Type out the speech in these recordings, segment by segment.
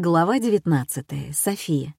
Глава 19. София.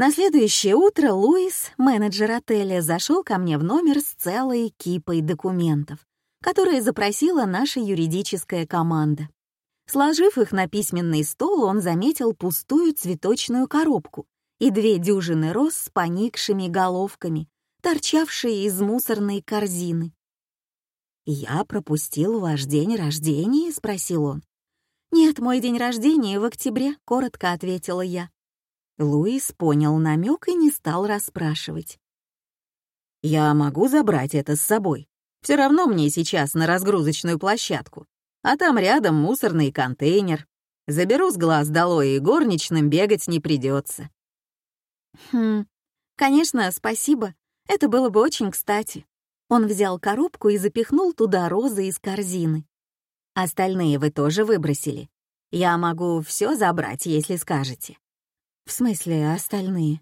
На следующее утро Луис, менеджер отеля, зашел ко мне в номер с целой кипой документов, которые запросила наша юридическая команда. Сложив их на письменный стол, он заметил пустую цветочную коробку и две дюжины роз с поникшими головками, торчавшие из мусорной корзины. «Я пропустил ваш день рождения?» — спросил он. «Нет, мой день рождения в октябре», — коротко ответила я. Луис понял намек и не стал расспрашивать. «Я могу забрать это с собой. Все равно мне сейчас на разгрузочную площадку, а там рядом мусорный контейнер. Заберу с глаз долой, и горничным бегать не придется. «Хм, конечно, спасибо. Это было бы очень кстати». Он взял коробку и запихнул туда розы из корзины. «Остальные вы тоже выбросили. Я могу все забрать, если скажете». В смысле, остальные?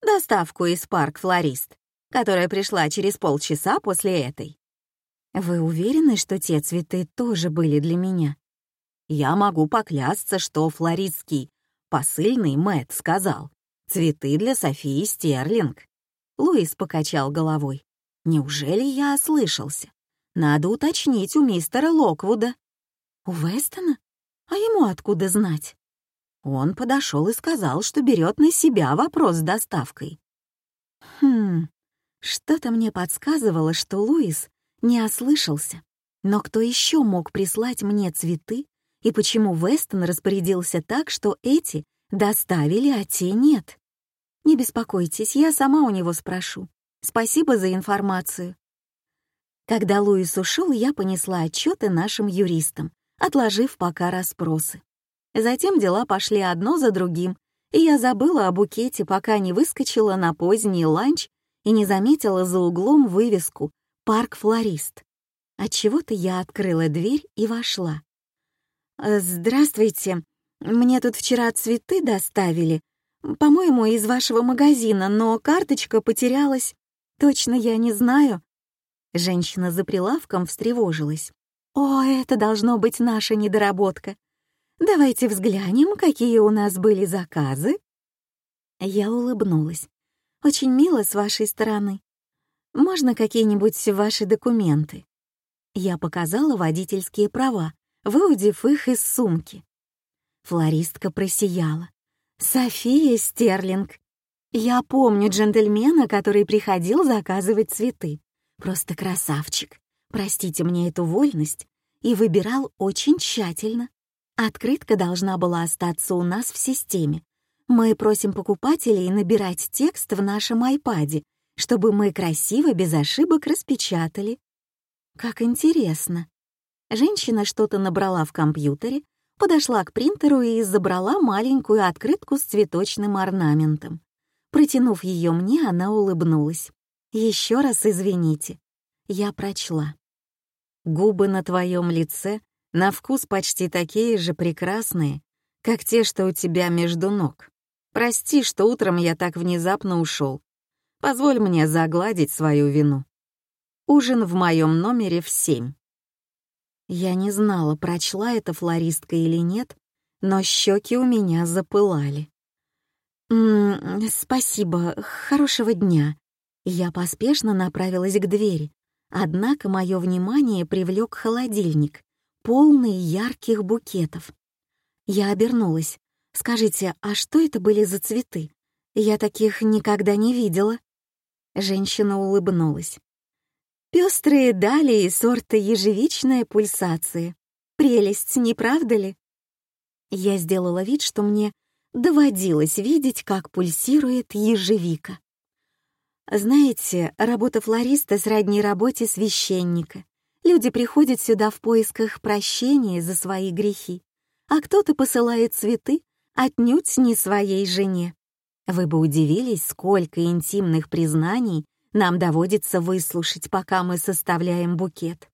Доставку из парк «Флорист», которая пришла через полчаса после этой. Вы уверены, что те цветы тоже были для меня? Я могу поклясться, что флористский посыльный Мэтт сказал «Цветы для Софии Стерлинг». Луис покачал головой. «Неужели я ослышался? Надо уточнить у мистера Локвуда». «У Вестона? А ему откуда знать?» Он подошел и сказал, что берет на себя вопрос с доставкой. Хм, что-то мне подсказывало, что Луис не ослышался. Но кто еще мог прислать мне цветы, и почему Вестон распорядился так, что эти доставили, а те нет? Не беспокойтесь, я сама у него спрошу. Спасибо за информацию. Когда Луис ушел, я понесла отчеты нашим юристам, отложив пока расспросы. Затем дела пошли одно за другим, и я забыла о букете, пока не выскочила на поздний ланч и не заметила за углом вывеску «Парк Флорист». Отчего-то я открыла дверь и вошла. «Э, «Здравствуйте. Мне тут вчера цветы доставили. По-моему, из вашего магазина, но карточка потерялась. Точно я не знаю». Женщина за прилавком встревожилась. «О, это должно быть наша недоработка. Давайте взглянем, какие у нас были заказы». Я улыбнулась. «Очень мило с вашей стороны. Можно какие-нибудь ваши документы?» Я показала водительские права, выудив их из сумки. Флористка просияла. «София Стерлинг. Я помню джентльмена, который приходил заказывать цветы. Просто красавчик. Простите мне эту вольность. И выбирал очень тщательно. Открытка должна была остаться у нас в системе. Мы просим покупателей набирать текст в нашем айпаде, чтобы мы красиво, без ошибок распечатали. Как интересно. Женщина что-то набрала в компьютере, подошла к принтеру и забрала маленькую открытку с цветочным орнаментом. Протянув ее мне, она улыбнулась. «Еще раз извините». Я прочла. «Губы на твоем лице на вкус почти такие же прекрасные, как те, что у тебя между ног. Прости, что утром я так внезапно ушел. Позволь мне загладить свою вину. Ужин в моем номере в семь. Я не знала, прочла это флористка или нет, но щеки у меня запылали. «М -м, «Спасибо, хорошего дня». Я поспешно направилась к двери, однако мое внимание привлек холодильник, полный ярких букетов. Я обернулась. «Скажите, а что это были за цветы? Я таких никогда не видела». Женщина улыбнулась. «Пестрые далии сорта ежевичная пульсация. Прелесть, не правда ли?» Я сделала вид, что мне доводилось видеть, как пульсирует ежевика. Знаете, работа флориста сродни работе священника. Люди приходят сюда в поисках прощения за свои грехи, а кто-то посылает цветы отнюдь не своей жене. Вы бы удивились, сколько интимных признаний нам доводится выслушать, пока мы составляем букет.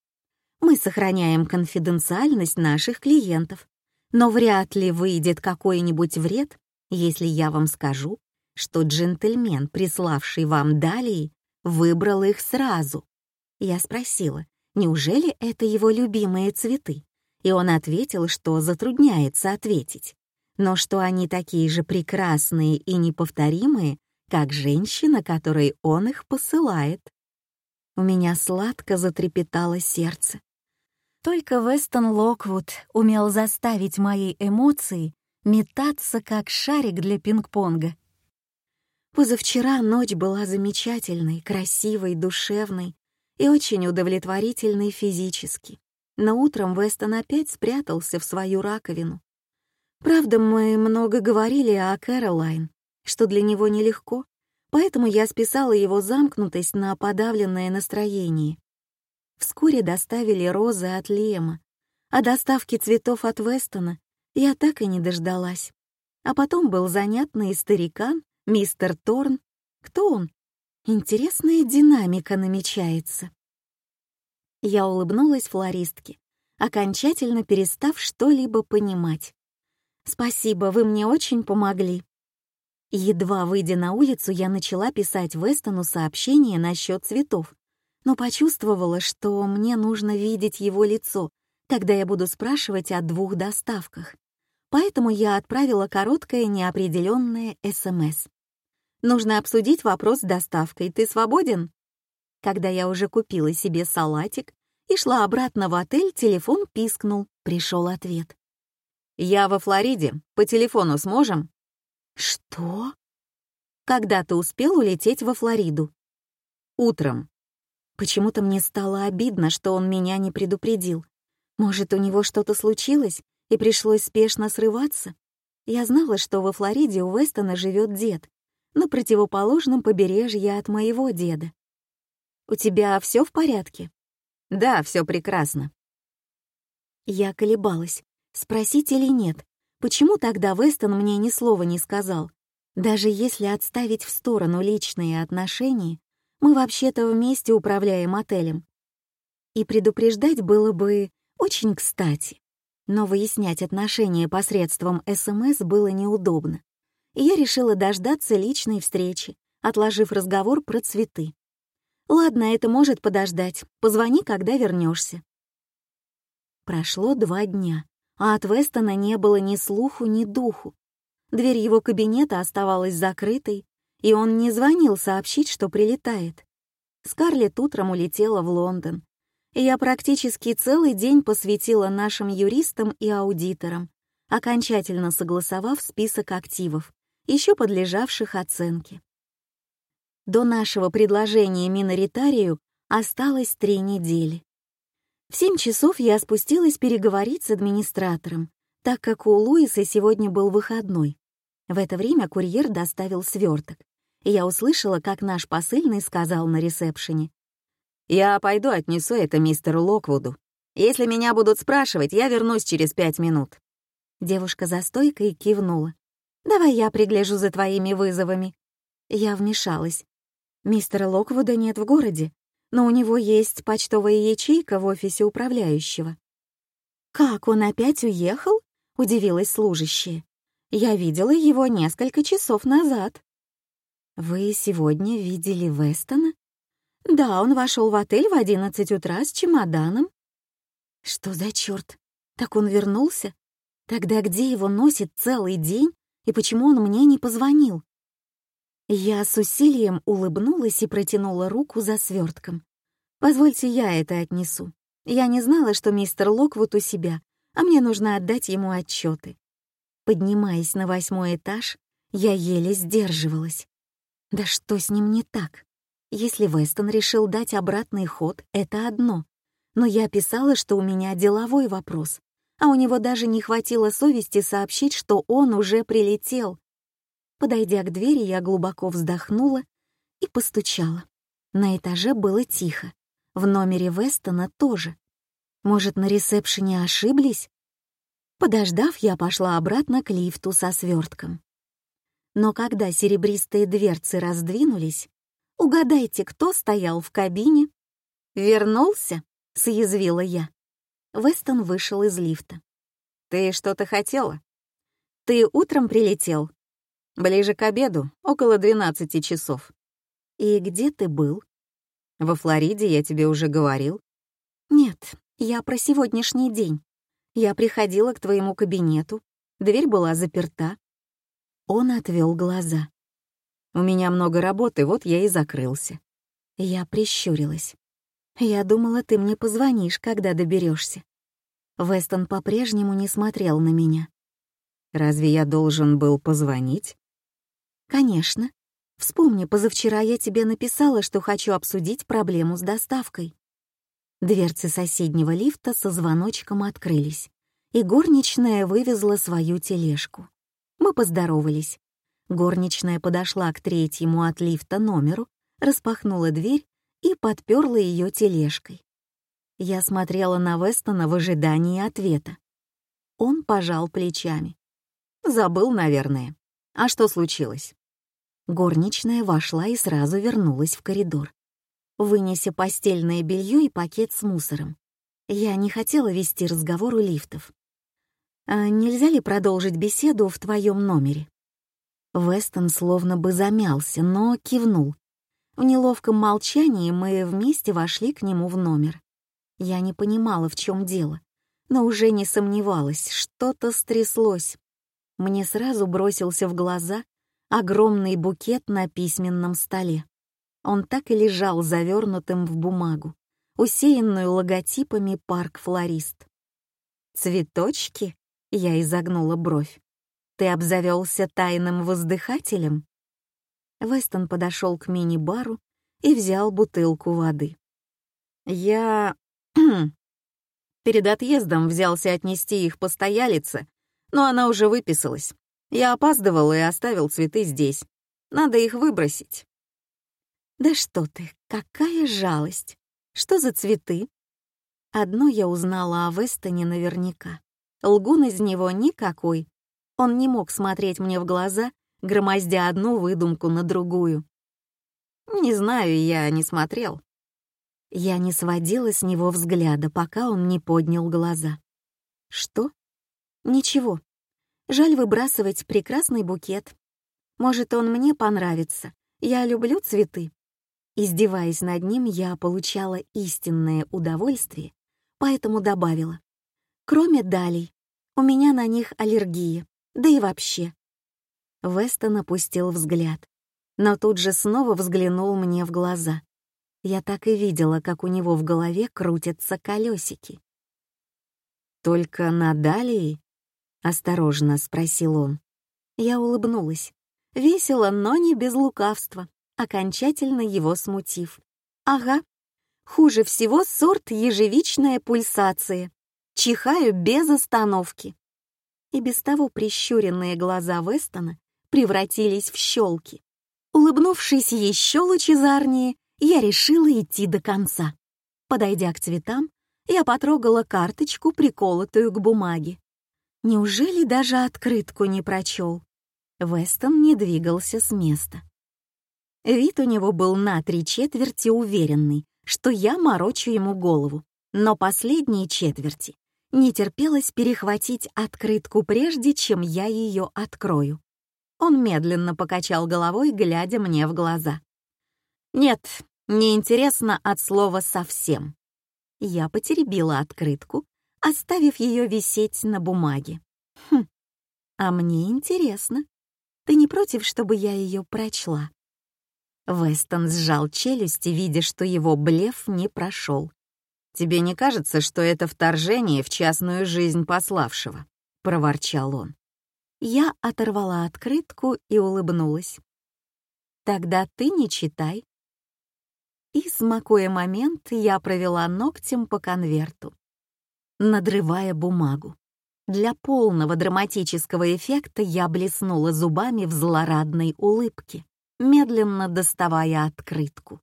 Мы сохраняем конфиденциальность наших клиентов, но вряд ли выйдет какой-нибудь вред, если я вам скажу, что джентльмен, приславший вам далее, выбрал их сразу. Я спросила, неужели это его любимые цветы? И он ответил, что затрудняется ответить, но что они такие же прекрасные и неповторимые, как женщина, которой он их посылает. У меня сладко затрепетало сердце. Только Вестон Локвуд умел заставить мои эмоции метаться, как шарик для пинг-понга. Позавчера ночь была замечательной, красивой, душевной и очень удовлетворительной физически. Но утром Вестон опять спрятался в свою раковину. Правда, мы много говорили о Кэролайн, что для него нелегко, поэтому я списала его замкнутость на подавленное настроение. Вскоре доставили розы от Лема, а доставки цветов от Вестона я так и не дождалась. А потом был занятный старикан, Мистер Торн? Кто он? Интересная динамика намечается. Я улыбнулась флористке, окончательно перестав что-либо понимать. «Спасибо, вы мне очень помогли». Едва выйдя на улицу, я начала писать Вестону сообщение насчет цветов, но почувствовала, что мне нужно видеть его лицо, когда я буду спрашивать о двух доставках. Поэтому я отправила короткое неопределенное СМС. Нужно обсудить вопрос с доставкой. Ты свободен?» Когда я уже купила себе салатик и шла обратно в отель, телефон пискнул. Пришел ответ. «Я во Флориде. По телефону сможем?» «Что?» «Когда ты успел улететь во Флориду?» «Утром». Почему-то мне стало обидно, что он меня не предупредил. Может, у него что-то случилось, и пришлось спешно срываться? Я знала, что во Флориде у Вестона живет дед, на противоположном побережье от моего деда. «У тебя все в порядке?» «Да, все прекрасно». Я колебалась, спросить или нет. Почему тогда Вестон мне ни слова не сказал? Даже если отставить в сторону личные отношения, мы вообще-то вместе управляем отелем. И предупреждать было бы очень кстати. Но выяснять отношения посредством СМС было неудобно и я решила дождаться личной встречи, отложив разговор про цветы. «Ладно, это может подождать. Позвони, когда вернешься. Прошло два дня, а от Вестона не было ни слуху, ни духу. Дверь его кабинета оставалась закрытой, и он не звонил сообщить, что прилетает. Скарлетт утром улетела в Лондон, я практически целый день посвятила нашим юристам и аудиторам, окончательно согласовав список активов, еще подлежавших оценке. До нашего предложения миноритарию осталось три недели. В семь часов я спустилась переговорить с администратором, так как у Луиса сегодня был выходной. В это время курьер доставил сверток, и я услышала, как наш посыльный сказал на ресепшене. «Я пойду отнесу это мистеру Локвуду. Если меня будут спрашивать, я вернусь через пять минут». Девушка за стойкой кивнула. Давай я пригляжу за твоими вызовами». Я вмешалась. Мистера Локвуда нет в городе, но у него есть почтовая ячейка в офисе управляющего. «Как, он опять уехал?» — удивилась служащая. «Я видела его несколько часов назад». «Вы сегодня видели Вестона?» «Да, он вошел в отель в одиннадцать утра с чемоданом». «Что за черт? Так он вернулся? Тогда где его носит целый день и почему он мне не позвонил? Я с усилием улыбнулась и протянула руку за свертком. «Позвольте, я это отнесу. Я не знала, что мистер Локвуд у себя, а мне нужно отдать ему отчеты. Поднимаясь на восьмой этаж, я еле сдерживалась. Да что с ним не так? Если Вестон решил дать обратный ход, это одно. Но я писала, что у меня деловой вопрос, а у него даже не хватило совести сообщить, что он уже прилетел. Подойдя к двери, я глубоко вздохнула и постучала. На этаже было тихо. В номере Вестона тоже. Может, на ресепшене ошиблись? Подождав, я пошла обратно к лифту со свертком. Но когда серебристые дверцы раздвинулись, Угадайте, кто стоял в кабине?» «Вернулся?» — съязвила я. Вестон вышел из лифта. «Ты что-то хотела?» «Ты утром прилетел?» «Ближе к обеду, около 12 часов». «И где ты был?» «Во Флориде, я тебе уже говорил». «Нет, я про сегодняшний день. Я приходила к твоему кабинету, дверь была заперта». Он отвел глаза. «У меня много работы, вот я и закрылся». Я прищурилась. «Я думала, ты мне позвонишь, когда доберешься. Вестон по-прежнему не смотрел на меня. «Разве я должен был позвонить?» «Конечно. Вспомни, позавчера я тебе написала, что хочу обсудить проблему с доставкой». Дверцы соседнего лифта со звоночком открылись, и горничная вывезла свою тележку. Мы поздоровались. Горничная подошла к третьему от лифта номеру, распахнула дверь и подперла ее тележкой. Я смотрела на Вестона в ожидании ответа. Он пожал плечами. «Забыл, наверное. А что случилось?» Горничная вошла и сразу вернулась в коридор, вынеся постельное белье и пакет с мусором. Я не хотела вести разговор у лифтов. «А нельзя ли продолжить беседу в твоем номере?» Вестон словно бы замялся, но кивнул. В неловком молчании мы вместе вошли к нему в номер. Я не понимала, в чем дело, но уже не сомневалась, что-то стряслось. Мне сразу бросился в глаза огромный букет на письменном столе. Он так и лежал завернутым в бумагу, усеянную логотипами «Парк Флорист». «Цветочки?» — я изогнула бровь. «Ты обзавелся тайным воздыхателем?» Вестон подошел к мини-бару и взял бутылку воды. «Я Перед отъездом взялся отнести их постоялице, но она уже выписалась. Я опаздывал и оставил цветы здесь. Надо их выбросить. Да что ты, какая жалость. Что за цветы? Одно я узнала о Вестоне наверняка. Лгун из него никакой. Он не мог смотреть мне в глаза, громоздя одну выдумку на другую. Не знаю, я не смотрел. Я не сводила с него взгляда, пока он не поднял глаза. «Что?» «Ничего. Жаль выбрасывать прекрасный букет. Может, он мне понравится. Я люблю цветы». Издеваясь над ним, я получала истинное удовольствие, поэтому добавила. «Кроме далей, у меня на них аллергия, да и вообще». Вестон опустил взгляд, но тут же снова взглянул мне в глаза. Я так и видела, как у него в голове крутятся колесики. «Только на Далии?» — осторожно спросил он. Я улыбнулась. Весело, но не без лукавства, окончательно его смутив. «Ага, хуже всего сорт ежевичная пульсация. Чихаю без остановки». И без того прищуренные глаза Вестона превратились в щелки. Улыбнувшись еще лучезарнее, я решила идти до конца. Подойдя к цветам, я потрогала карточку, приколотую к бумаге. Неужели даже открытку не прочел? Вестон не двигался с места. Вид у него был на три четверти уверенный, что я морочу ему голову, но последние четверти не терпелось перехватить открытку прежде, чем я ее открою. Он медленно покачал головой, глядя мне в глаза. Нет, неинтересно от слова «совсем». Я потеребила открытку, оставив ее висеть на бумаге. Хм, а мне интересно. Ты не против, чтобы я ее прочла? Вестон сжал челюсти, видя, что его блеф не прошел. «Тебе не кажется, что это вторжение в частную жизнь пославшего?» — проворчал он. Я оторвала открытку и улыбнулась. «Тогда ты не читай и, смакуя момент, я провела ногтем по конверту, надрывая бумагу. Для полного драматического эффекта я блеснула зубами в злорадной улыбке, медленно доставая открытку.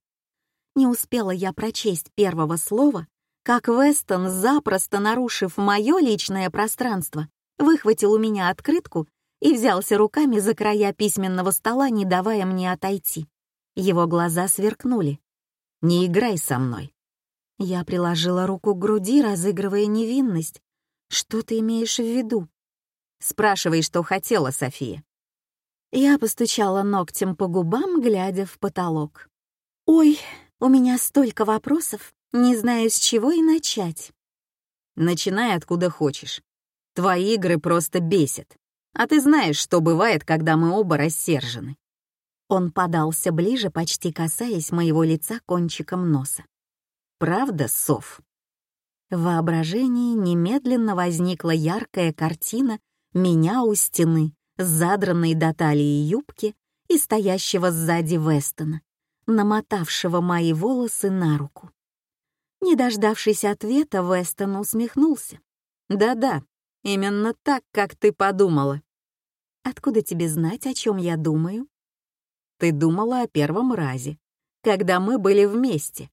Не успела я прочесть первого слова, как Вестон, запросто нарушив мое личное пространство, выхватил у меня открытку и взялся руками за края письменного стола, не давая мне отойти. Его глаза сверкнули. «Не играй со мной». Я приложила руку к груди, разыгрывая невинность. «Что ты имеешь в виду?» «Спрашивай, что хотела, София». Я постучала ногтем по губам, глядя в потолок. «Ой, у меня столько вопросов, не знаю, с чего и начать». «Начинай откуда хочешь. Твои игры просто бесят. А ты знаешь, что бывает, когда мы оба рассержены». Он подался ближе, почти касаясь моего лица кончиком носа. «Правда, Сов?» В воображении немедленно возникла яркая картина меня у стены, задранной до талии юбки и стоящего сзади Вестона, намотавшего мои волосы на руку. Не дождавшись ответа, Вестон усмехнулся. «Да-да, именно так, как ты подумала». «Откуда тебе знать, о чем я думаю?» «Ты думала о первом разе, когда мы были вместе».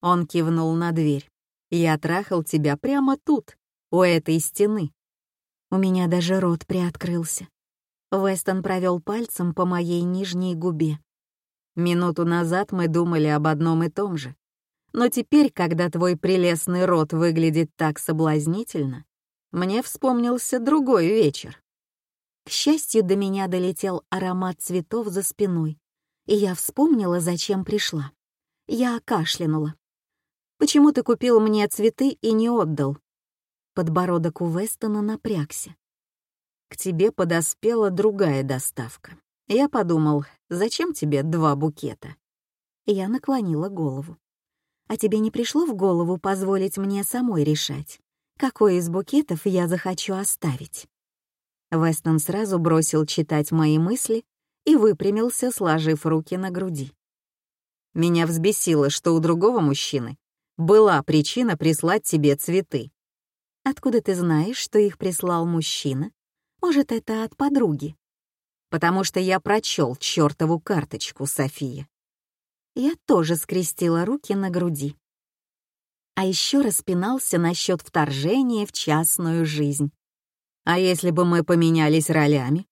Он кивнул на дверь. «Я трахал тебя прямо тут, у этой стены». У меня даже рот приоткрылся. Вестон провел пальцем по моей нижней губе. Минуту назад мы думали об одном и том же. Но теперь, когда твой прелестный рот выглядит так соблазнительно, мне вспомнился другой вечер. К счастью, до меня долетел аромат цветов за спиной, и я вспомнила, зачем пришла. Я кашлянула. «Почему ты купил мне цветы и не отдал?» Подбородок у Вестона напрягся. «К тебе подоспела другая доставка. Я подумал, зачем тебе два букета?» Я наклонила голову. А тебе не пришло в голову позволить мне самой решать, какой из букетов я захочу оставить?» Вестон сразу бросил читать мои мысли и выпрямился, сложив руки на груди. «Меня взбесило, что у другого мужчины была причина прислать тебе цветы». «Откуда ты знаешь, что их прислал мужчина? Может, это от подруги?» «Потому что я прочел чертову карточку, София я тоже скрестила руки на груди. А еще распинался насчет вторжения в частную жизнь. А если бы мы поменялись ролями?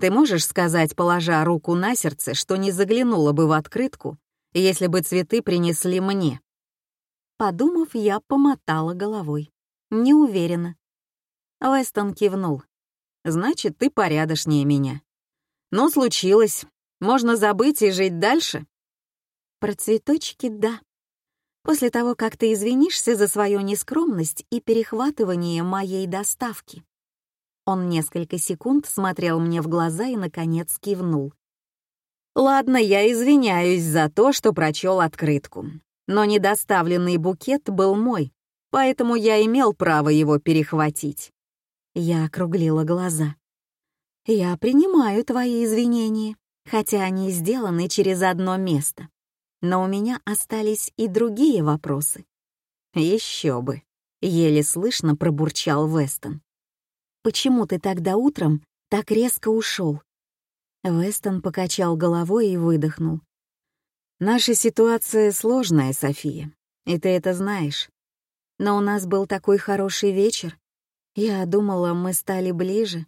Ты можешь сказать, положа руку на сердце, что не заглянула бы в открытку, если бы цветы принесли мне? Подумав, я помотала головой. Не уверена. Вестон кивнул. «Значит, ты порядочнее меня. Ну, случилось. Можно забыть и жить дальше?» Про цветочки — да. После того, как ты извинишься за свою нескромность и перехватывание моей доставки. Он несколько секунд смотрел мне в глаза и, наконец, кивнул. «Ладно, я извиняюсь за то, что прочел открытку. Но недоставленный букет был мой, поэтому я имел право его перехватить». Я округлила глаза. «Я принимаю твои извинения, хотя они сделаны через одно место но у меня остались и другие вопросы. Еще бы, еле слышно пробурчал Вестон. Почему ты тогда утром так резко ушел? Вестон покачал головой и выдохнул. Наша ситуация сложная, София, и ты это знаешь. Но у нас был такой хороший вечер. Я думала, мы стали ближе.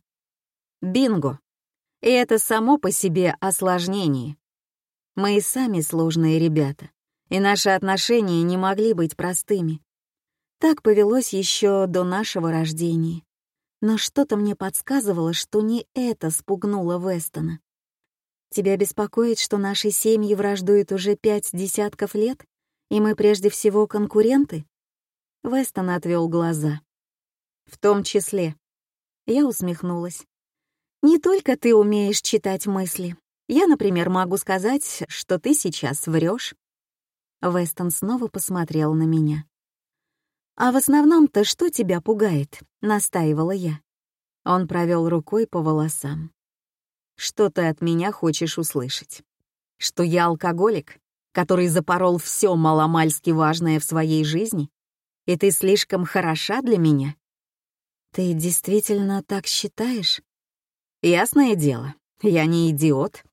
Бинго! И это само по себе осложнение. Мы и сами сложные ребята, и наши отношения не могли быть простыми. Так повелось еще до нашего рождения. Но что-то мне подсказывало, что не это спугнуло Вестона. Тебя беспокоит, что наши семьи враждуют уже пять десятков лет, и мы прежде всего конкуренты? Вестон отвел глаза. В том числе. Я усмехнулась. Не только ты умеешь читать мысли, я, например, могу сказать, что ты сейчас врешь. Вестон снова посмотрел на меня. «А в основном-то что тебя пугает?» — настаивала я. Он провел рукой по волосам. «Что ты от меня хочешь услышать? Что я алкоголик, который запорол все маломальски важное в своей жизни? И ты слишком хороша для меня?» «Ты действительно так считаешь?» «Ясное дело, я не идиот.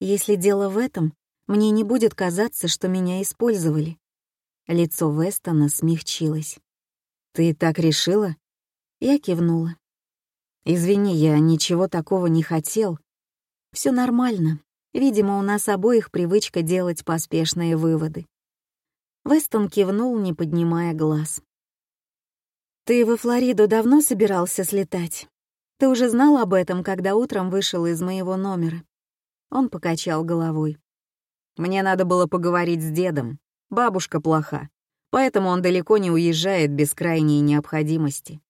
Если дело в этом, мне не будет казаться, что меня использовали. Лицо Вестона смягчилось. «Ты так решила?» Я кивнула. «Извини, я ничего такого не хотел. Все нормально. Видимо, у нас обоих привычка делать поспешные выводы. Вестон кивнул, не поднимая глаз. «Ты во Флориду давно собирался слетать? Ты уже знал об этом, когда утром вышел из моего номера?» Он покачал головой. «Мне надо было поговорить с дедом. Бабушка плоха, поэтому он далеко не уезжает без крайней необходимости».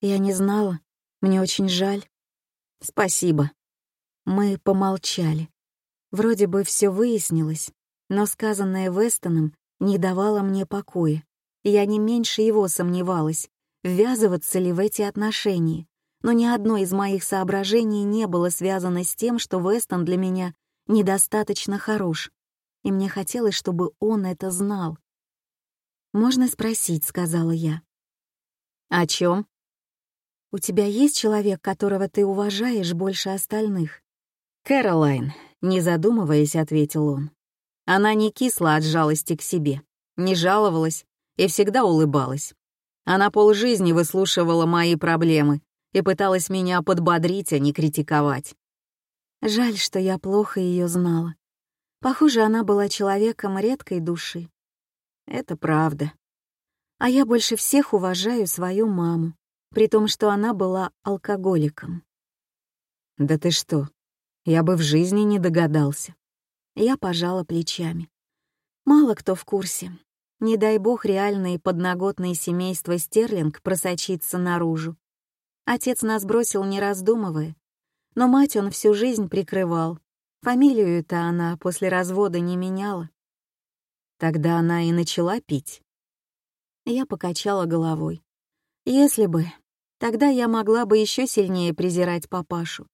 «Я не знала. Мне очень жаль». «Спасибо». Мы помолчали. Вроде бы все выяснилось, но сказанное Вестоном не давало мне покоя. Я не меньше его сомневалась, ввязываться ли в эти отношения, но ни одно из моих соображений не было связано с тем, что Вестон для меня недостаточно хорош, и мне хотелось, чтобы он это знал. «Можно спросить», — сказала я. «О чем? «У тебя есть человек, которого ты уважаешь больше остальных?» «Кэролайн», не задумываясь, ответил он. Она не кисла от жалости к себе, не жаловалась и всегда улыбалась. Она полжизни выслушивала мои проблемы и пыталась меня подбодрить, а не критиковать. Жаль, что я плохо ее знала. Похоже, она была человеком редкой души. Это правда. А я больше всех уважаю свою маму, при том, что она была алкоголиком. Да ты что, я бы в жизни не догадался. Я пожала плечами. Мало кто в курсе. Не дай бог реальное подноготное семейство Стерлинг просочится наружу. Отец нас бросил, не раздумывая. Но мать он всю жизнь прикрывал. Фамилию-то она после развода не меняла. Тогда она и начала пить. Я покачала головой. Если бы, тогда я могла бы еще сильнее презирать папашу.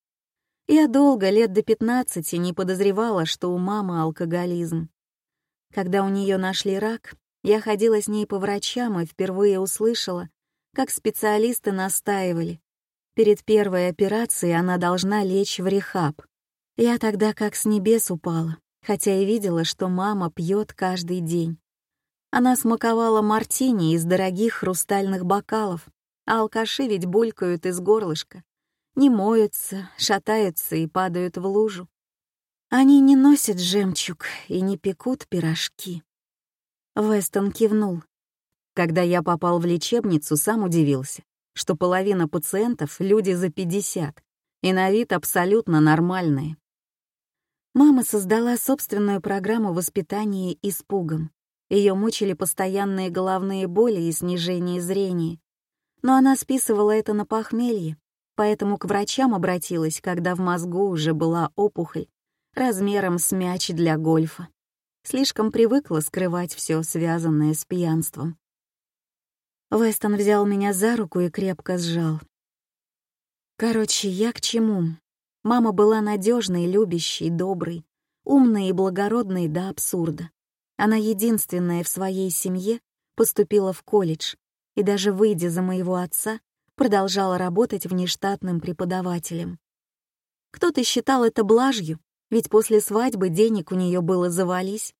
Я долго, лет до 15, не подозревала, что у мамы алкоголизм. Когда у нее нашли рак, я ходила с ней по врачам и впервые услышала, как специалисты настаивали. Перед первой операцией она должна лечь в рехаб. Я тогда как с небес упала, хотя и видела, что мама пьет каждый день. Она смаковала мартини из дорогих хрустальных бокалов, а алкаши ведь булькают из горлышка не моются, шатаются и падают в лужу. Они не носят жемчуг и не пекут пирожки. Вестон кивнул. Когда я попал в лечебницу, сам удивился, что половина пациентов — люди за 50, и на вид абсолютно нормальные. Мама создала собственную программу воспитания испугом. Ее мучили постоянные головные боли и снижение зрения. Но она списывала это на похмелье, поэтому к врачам обратилась, когда в мозгу уже была опухоль размером с мяч для гольфа. Слишком привыкла скрывать все связанное с пьянством. Вестон взял меня за руку и крепко сжал. Короче, я к чему? Мама была надежной, любящей, доброй, умной и благородной до абсурда. Она единственная в своей семье поступила в колледж и даже выйдя за моего отца, продолжала работать внештатным преподавателем. Кто-то считал это блажью, ведь после свадьбы денег у нее было завались,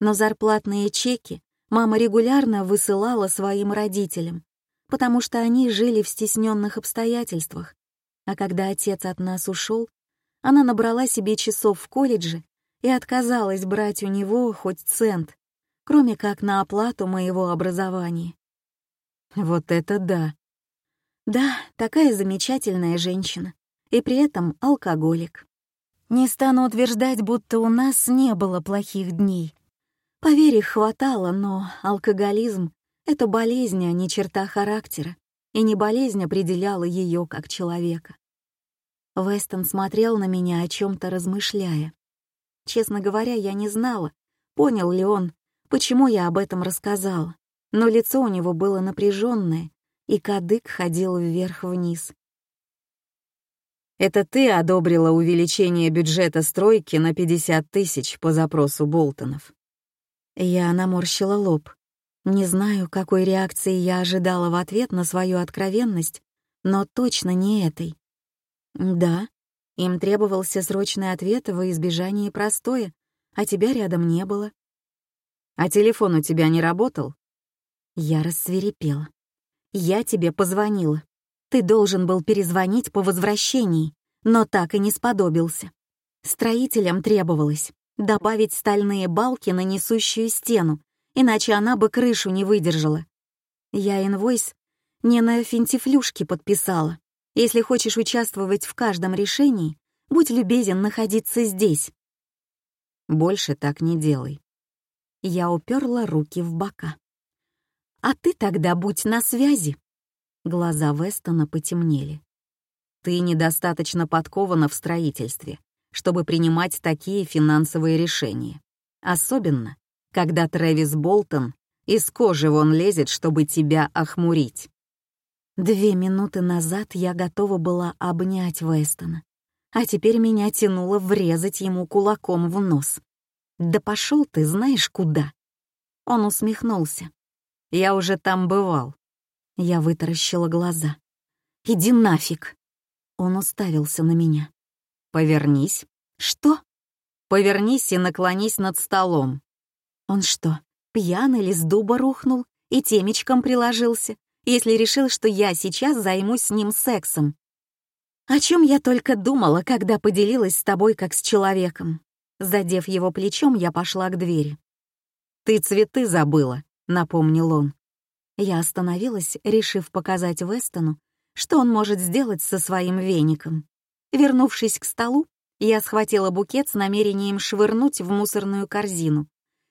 но зарплатные чеки мама регулярно высылала своим родителям, потому что они жили в стесненных обстоятельствах, а когда отец от нас ушел, она набрала себе часов в колледже и отказалась брать у него хоть цент, кроме как на оплату моего образования. Вот это да! Да, такая замечательная женщина. И при этом алкоголик. Не стану утверждать, будто у нас не было плохих дней. Поверь, их хватало, но алкоголизм — это болезнь, а не черта характера, и не болезнь определяла ее как человека. Вестон смотрел на меня, о чем то размышляя. Честно говоря, я не знала, понял ли он, почему я об этом рассказала, но лицо у него было напряженное, и кадык ходил вверх-вниз. «Это ты одобрила увеличение бюджета стройки на 50 тысяч по запросу Болтонов?» Я наморщила лоб. Не знаю, какой реакции я ожидала в ответ на свою откровенность, но точно не этой. «Да, им требовался срочный ответ во избежание простоя, а тебя рядом не было». «А телефон у тебя не работал?» Я рассверепела. Я тебе позвонила. Ты должен был перезвонить по возвращении, но так и не сподобился. Строителям требовалось добавить стальные балки на несущую стену, иначе она бы крышу не выдержала. Я инвойс не на финтифлюшке подписала. Если хочешь участвовать в каждом решении, будь любезен находиться здесь. Больше так не делай. Я уперла руки в бока. А ты тогда будь на связи. Глаза Вестона потемнели. Ты недостаточно подкована в строительстве, чтобы принимать такие финансовые решения. Особенно, когда Трэвис Болтон из кожи вон лезет, чтобы тебя охмурить. Две минуты назад я готова была обнять Вестона, а теперь меня тянуло врезать ему кулаком в нос. «Да пошел ты знаешь куда!» Он усмехнулся. «Я уже там бывал». Я вытаращила глаза. «Иди нафиг!» Он уставился на меня. «Повернись». «Что?» «Повернись и наклонись над столом». Он что, пьян или с дуба рухнул и темечком приложился, если решил, что я сейчас займусь с ним сексом? О чем я только думала, когда поделилась с тобой как с человеком. Задев его плечом, я пошла к двери. «Ты цветы забыла», — напомнил он. Я остановилась, решив показать Вестону, что он может сделать со своим веником. Вернувшись к столу, я схватила букет с намерением швырнуть в мусорную корзину,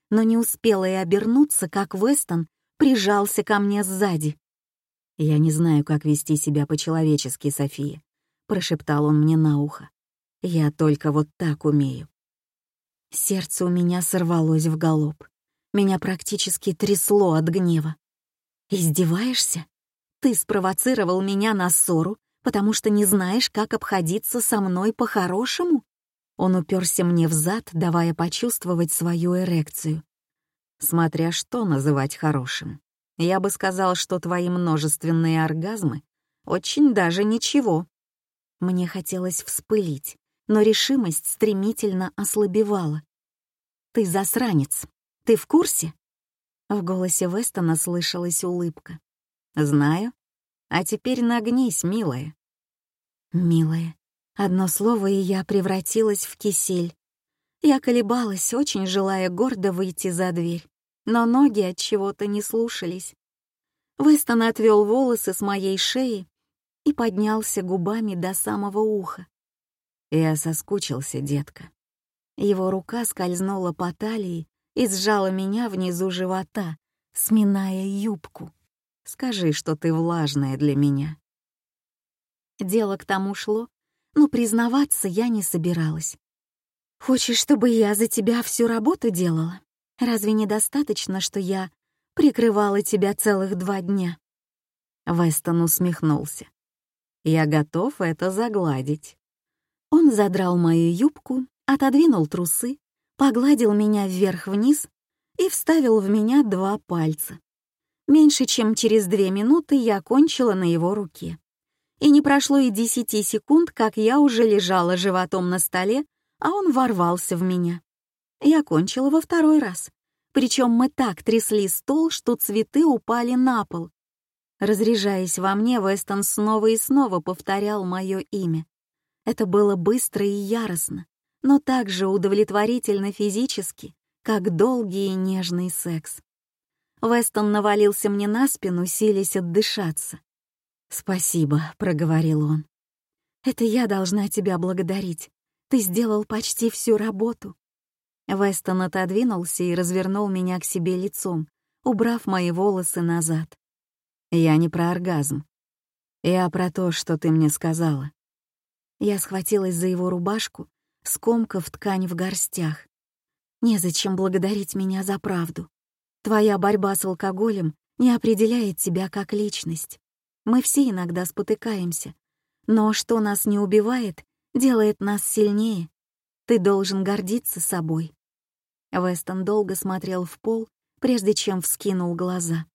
но не успела и обернуться, как Вестон прижался ко мне сзади. «Я не знаю, как вести себя по-человечески, София», — прошептал он мне на ухо. «Я только вот так умею». Сердце у меня сорвалось в галоп. Меня практически трясло от гнева. «Издеваешься? Ты спровоцировал меня на ссору, потому что не знаешь, как обходиться со мной по-хорошему?» Он уперся мне в зад, давая почувствовать свою эрекцию. «Смотря что называть хорошим. Я бы сказал, что твои множественные оргазмы очень даже ничего». Мне хотелось вспылить, но решимость стремительно ослабевала. «Ты засранец. Ты в курсе?» В голосе Вестона слышалась улыбка. «Знаю. А теперь нагнись, милая». «Милая». Одно слово, и я превратилась в кисель. Я колебалась, очень желая гордо выйти за дверь, но ноги от чего-то не слушались. Вестон отвел волосы с моей шеи и поднялся губами до самого уха. Я соскучился, детка. Его рука скользнула по талии и сжала меня внизу живота, сминая юбку. Скажи, что ты влажная для меня. Дело к тому шло, но признаваться я не собиралась. «Хочешь, чтобы я за тебя всю работу делала? Разве недостаточно, что я прикрывала тебя целых два дня?» Вестон усмехнулся. «Я готов это загладить». Он задрал мою юбку, отодвинул трусы, погладил меня вверх-вниз и вставил в меня два пальца. Меньше чем через две минуты я кончила на его руке и не прошло и десяти секунд, как я уже лежала животом на столе, а он ворвался в меня. Я кончила во второй раз. Причем мы так трясли стол, что цветы упали на пол. Разряжаясь во мне, Вестон снова и снова повторял мое имя. Это было быстро и яростно, но также удовлетворительно физически, как долгий и нежный секс. Вестон навалился мне на спину, силясь отдышаться. «Спасибо», — проговорил он. «Это я должна тебя благодарить. Ты сделал почти всю работу». Вестон отодвинулся и развернул меня к себе лицом, убрав мои волосы назад. «Я не про оргазм. Я про то, что ты мне сказала». Я схватилась за его рубашку, скомкав ткань в горстях. «Незачем благодарить меня за правду. Твоя борьба с алкоголем не определяет тебя как личность. Мы все иногда спотыкаемся. Но что нас не убивает, делает нас сильнее. Ты должен гордиться собой. Вестон долго смотрел в пол, прежде чем вскинул глаза.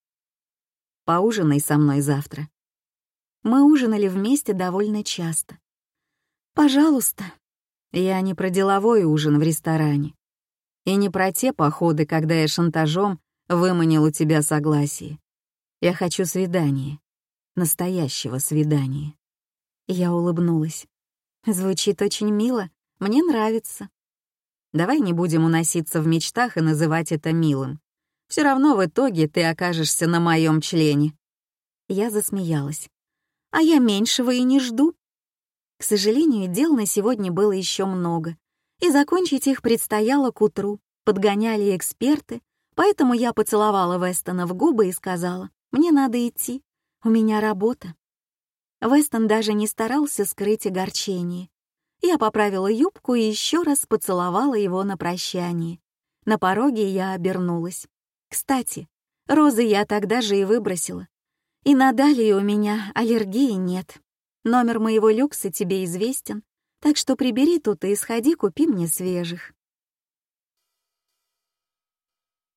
«Поужинай со мной завтра». Мы ужинали вместе довольно часто. «Пожалуйста». Я не про деловой ужин в ресторане. И не про те походы, когда я шантажом выманил у тебя согласие. Я хочу свидания настоящего свидания. Я улыбнулась. Звучит очень мило, Мне нравится. Давай не будем уноситься в мечтах и называть это милым. Все равно в итоге ты окажешься на моем члене. Я засмеялась. А я меньшего и не жду. К сожалению, дел на сегодня было еще много, и закончить их предстояло к утру. Подгоняли эксперты, поэтому я поцеловала Вестона в губы и сказала, «Мне надо идти, у меня работа». Вестон даже не старался скрыть огорчение. Я поправила юбку и еще раз поцеловала его на прощание. На пороге я обернулась. Кстати, розы я тогда же и выбросила. И на далее у меня аллергии нет. Номер моего люкса тебе известен, так что прибери тут и сходи купи мне свежих.